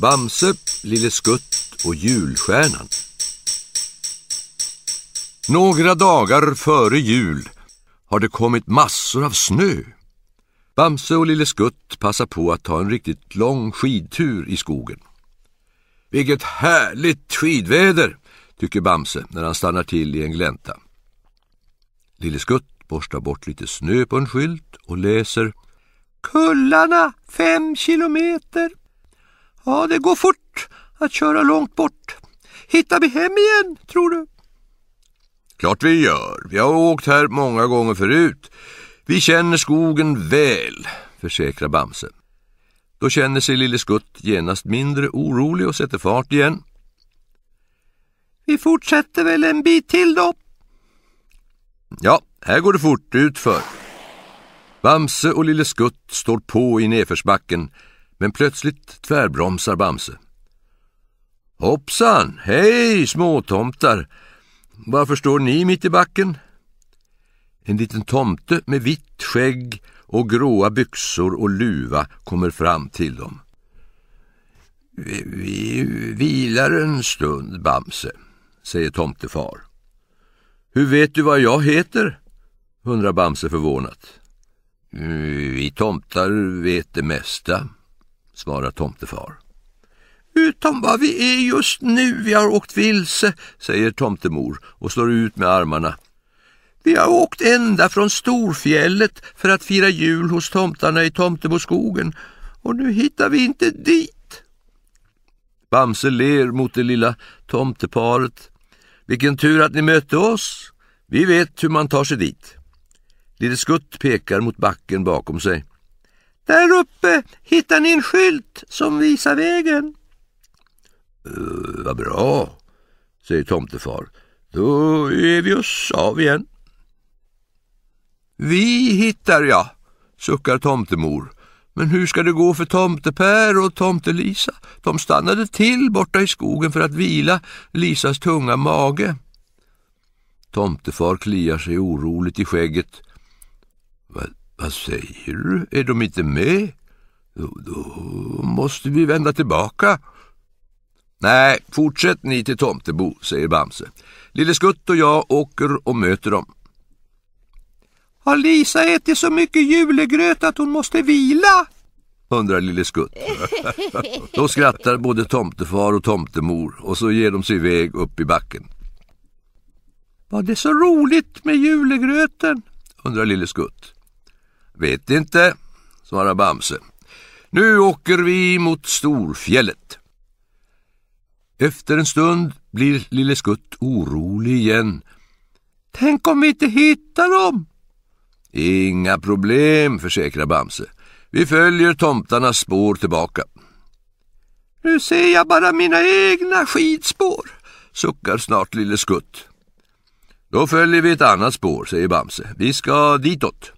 Bamse, Lille Skutt och Julstjärnan. Några dagar före jul har det kommit massor av snö. Bamse och Lille Skutt passar på att ta en riktigt lång skidtur i skogen. Vilket härligt skidväder, tycker Bamse när han stannar till i en glänta. Lille Skutt borstar bort lite snö på en skylt och läser Kullarna fem kilometer. Ja, det går fort att köra långt bort. Hittar vi hem igen, tror du? Klart vi gör. Vi har åkt här många gånger förut. Vi känner skogen väl, försäkrar Bamse. Då känner sig Lille Skutt genast mindre orolig och sätter fart igen. Vi fortsätter väl en bit till då? Ja, här går det fort utför. Bamse och Lille Skutt står på i nedförsbacken men plötsligt tvärbromsar Bamse. Hoppsan, hej småtomtar! Varför står ni mitt i backen? En liten tomte med vitt skägg och gråa byxor och luva kommer fram till dem. Vi, vi vilar en stund, Bamse, säger tomtefar. Hur vet du vad jag heter? undrar Bamse förvånat. Vi tomtar vet det mesta, svarar tomtefar. Utom vad vi är just nu, vi har åkt vilse, säger tomtemor och slår ut med armarna. Vi har åkt ända från Storfjället för att fira jul hos tomtarna i Tomteboskogen och nu hittar vi inte dit. Bamse ler mot det lilla tomteparet. Vilken tur att ni mötte oss. Vi vet hur man tar sig dit. Lille Skutt pekar mot backen bakom sig. Där uppe hittar ni en skylt som visar vägen. Uh, vad bra, säger tomtefar. Då är vi oss av igen. Vi hittar jag, suckar tomtemor. Men hur ska det gå för tomtepär och tomtelisa? De stannade till borta i skogen för att vila Lisas tunga mage. Tomtefar kliar sig oroligt i skägget. Vad, vad säger du? Är de inte med? Då, då måste vi vända tillbaka. Nej, fortsätt ni till Tomtebo, säger Bamse. Lille Skutt och jag åker och möter dem. Har Lisa ätit så mycket julegröt att hon måste vila? undrar Lille Skutt. Då skrattar både tomtefar och tomtemor och så ger de sig iväg upp i backen. Var det så roligt med julegröten? undrar Lille Skutt. Vet inte, svarar Bamse. Nu åker vi mot Storfjället. Efter en stund blir Lille Skutt orolig igen. Tänk om vi inte hittar dem? Inga problem, försäkrar Bamse. Vi följer tomtarnas spår tillbaka. Nu ser jag bara mina egna skidspår, suckar snart Lille Skutt. Då följer vi ett annat spår, säger Bamse. Vi ska ditåt.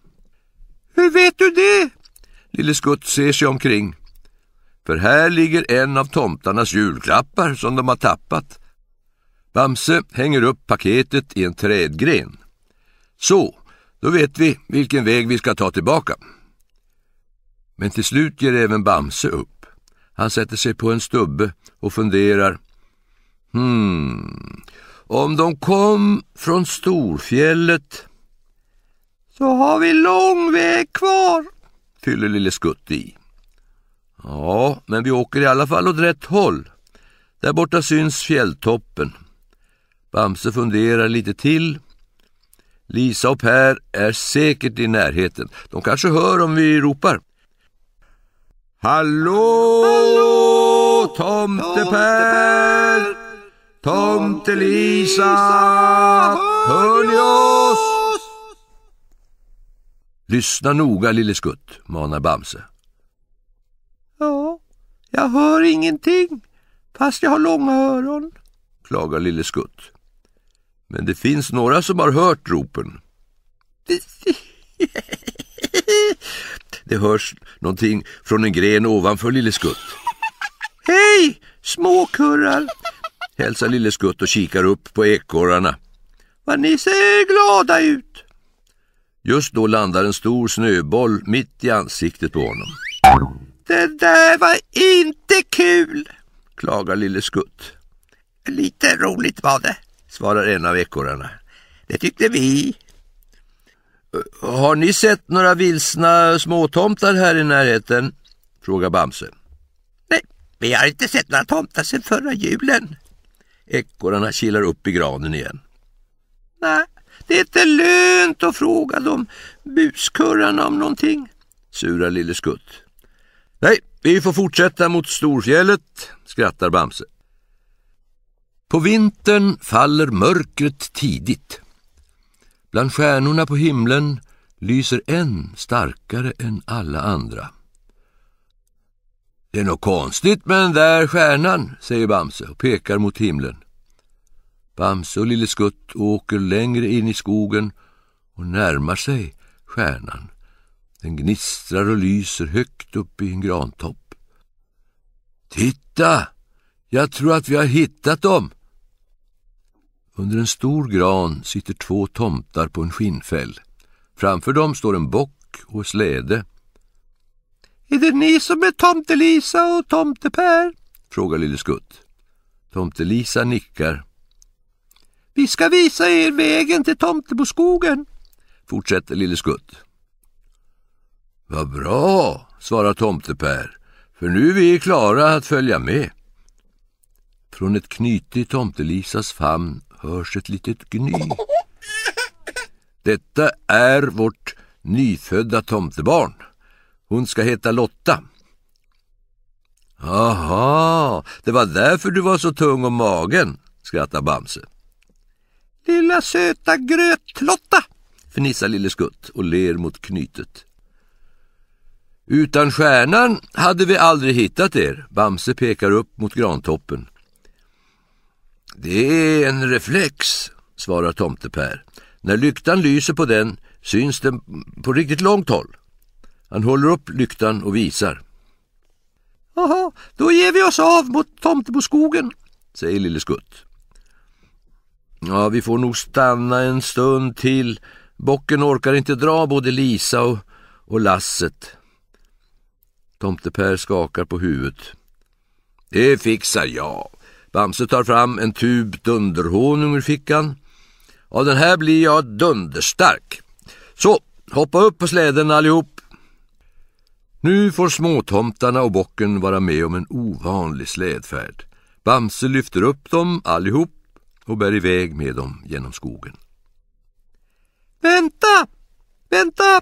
Hur vet du det? Lille Skutt ser sig omkring. För här ligger en av tomtarnas julklappar som de har tappat. Bamse hänger upp paketet i en trädgren. Så, då vet vi vilken väg vi ska ta tillbaka. Men till slut ger även Bamse upp. Han sätter sig på en stubbe och funderar. Hmm, om de kom från Storfjället så har vi lång väg kvar, fyller lille Skutt i. Ja, men vi åker i alla fall åt rätt håll. Där borta syns fjälltoppen. Bamse funderar lite till. Lisa och Per är säkert i närheten. De kanske hör om vi ropar. Hallå, Hallå Tomte-Per! Tomte-Lisa! Hör ni oss? Lyssna noga, lille Skutt, manar Bamse. Ja, jag hör ingenting, fast jag har långa öron, klagar lille Skutt. Men det finns några som har hört ropen. Det hörs någonting från en gren ovanför Lille Skutt. Hej, småkurrar! hälsar Lille Skutt och kikar upp på ekorrarna. Vad ni ser glada ut! Just då landar en stor snöboll mitt i ansiktet på honom. Det där var inte kul, klagar Lille Skutt. Lite roligt var det, svarar en av ekorrarna. Det tyckte vi. Har ni sett några vilsna småtomtar här i närheten? frågar Bamse. Nej, vi har inte sett några tomtar sedan förra julen. Ekorrarna kilar upp i granen igen. Nej, det är inte lönt att fråga de buskurrarna om någonting, surar Lille Skutt. Nej, vi får fortsätta mot Storfjället, skrattar Bamse. På vintern faller mörkret tidigt. Bland stjärnorna på himlen lyser en starkare än alla andra. Det är något konstigt med den där stjärnan, säger Bamse och pekar mot himlen. Bamse och Lille Skutt åker längre in i skogen och närmar sig stjärnan. Den gnistrar och lyser högt upp i en grantopp. Titta! Jag tror att vi har hittat dem! Under en stor gran sitter två tomtar på en skinnfäll. Framför dem står en bock och släde. Är det ni som är Tomte-Lisa och Tomte-Per? frågar Lille Skutt. Tomte-Lisa nickar. Vi ska visa er vägen till Tomteboskogen, fortsätter Lille Skutt. Vad bra, svarar Tomte-Per, för nu är vi klara att följa med. Från ett knyte i Tomtelisas famn hörs ett litet gny. Detta är vårt nyfödda tomtebarn. Hon ska heta Lotta. Aha, det var därför du var så tung om magen, skrattar Bamse. Lilla söta grötlotta, fnissar Lille Skutt och ler mot knytet. Utan stjärnan hade vi aldrig hittat er, Bamse pekar upp mot grantoppen. Det är en reflex, svarar tomte-Per. När lyktan lyser på den syns den på riktigt långt håll. Han håller upp lyktan och visar. Jaha, då ger vi oss av mot Tomteboskogen, säger Lille Skutt. Ja, vi får nog stanna en stund till. Bocken orkar inte dra både Lisa och, och lasset. Tomte-Per skakar på huvudet. Det fixar jag. Bamse tar fram en tub dunderhonung ur fickan. Av den här blir jag dunderstark. Så, hoppa upp på släden allihop. Nu får småtomtarna och bocken vara med om en ovanlig slädfärd. Bamse lyfter upp dem allihop och bär iväg med dem genom skogen. Vänta! Vänta!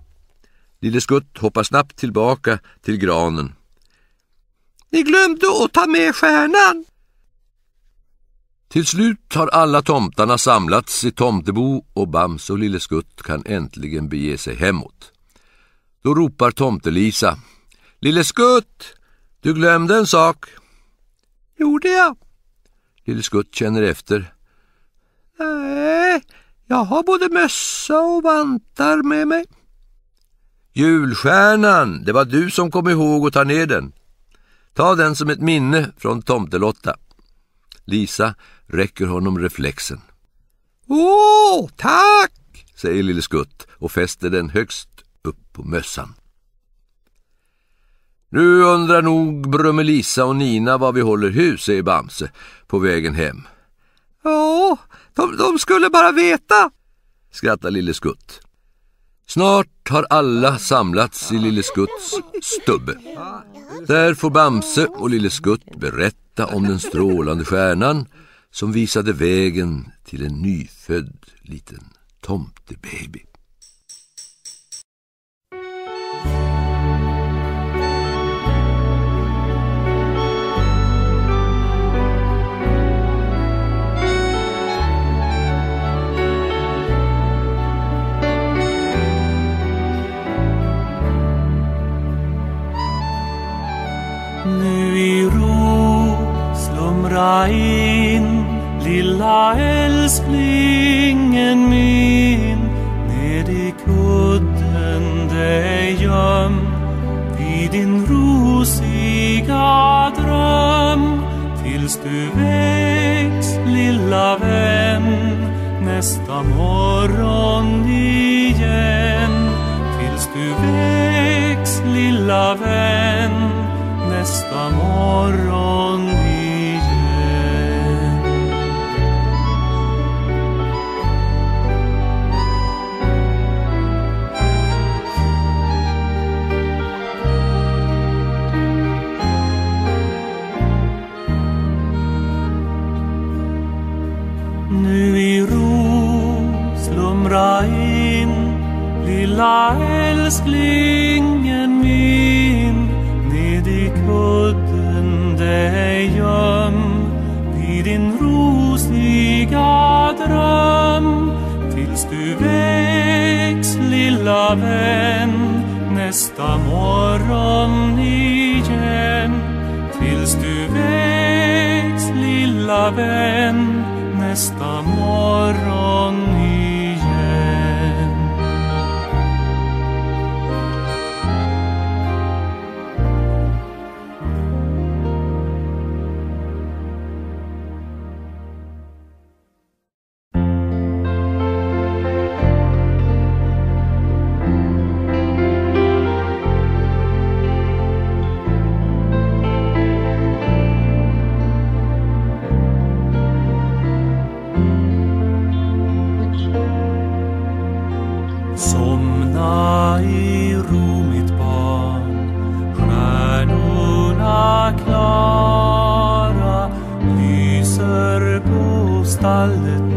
Lille Skutt hoppar snabbt tillbaka till granen. Ni glömde att ta med stjärnan! Till slut har alla tomtarna samlats i Tomtebo och Bams och Lille Skutt kan äntligen bege sig hemåt. Då ropar Tomtelisa. Lille Skutt, du glömde en sak. Gjorde jag? Lille Skutt känner efter. Nej, jag har både mössa och vantar med mig. Julstjärnan, det var du som kom ihåg att ta ner den. Ta den som ett minne från Tomtelotta. Lisa räcker honom reflexen. Åh, tack, säger Lille Skutt och fäster den högst upp på mössan. Nu undrar nog Brummelisa och Nina var vi håller hus, säger Bamse på vägen hem. Ja, de, de skulle bara veta, skrattar Lille Skutt. Snart har alla samlats i Lille Skutts stubbe. Där får Bamse och Lille Skutt berätta om den strålande stjärnan som visade vägen till en nyfödd liten tomtebaby. väcks lilla vän. Nästa morgon igen. Tills du väcks lilla vän. Nästa morgon igen Nu i ro slumra in lilla älsklingen min. Ned i kudden dig göm vid din rosiga dröm. Tills du väcks lilla vän nästa morgon igen. Tills du väcks lilla vän. Tomorrow. Stjärnorna klara lyser på stallet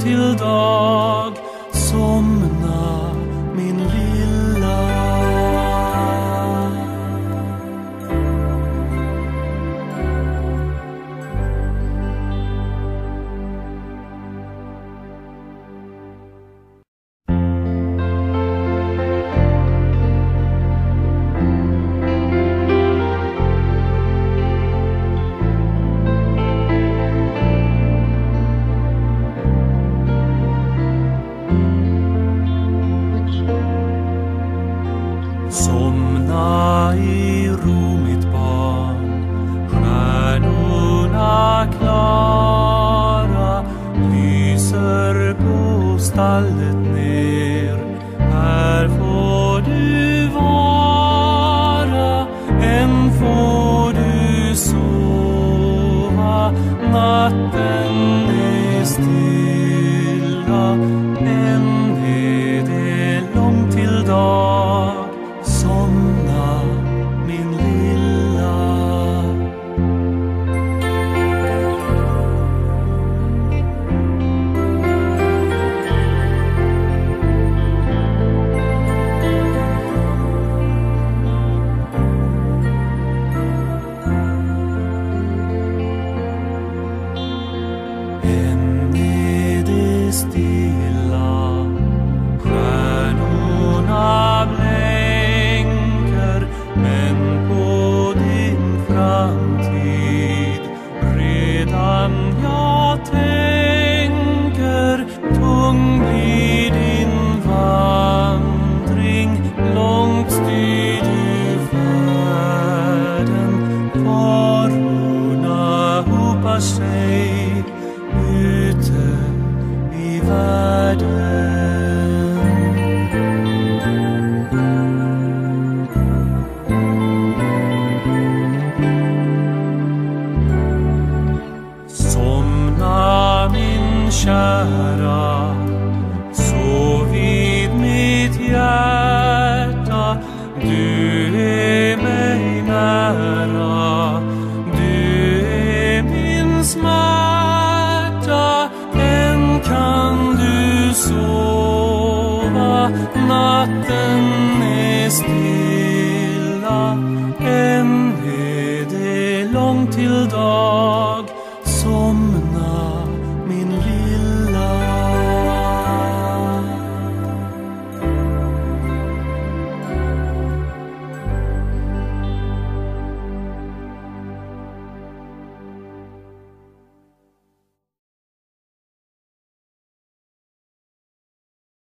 till dawn. Father. Natten är stilla. Än är det långt till dag.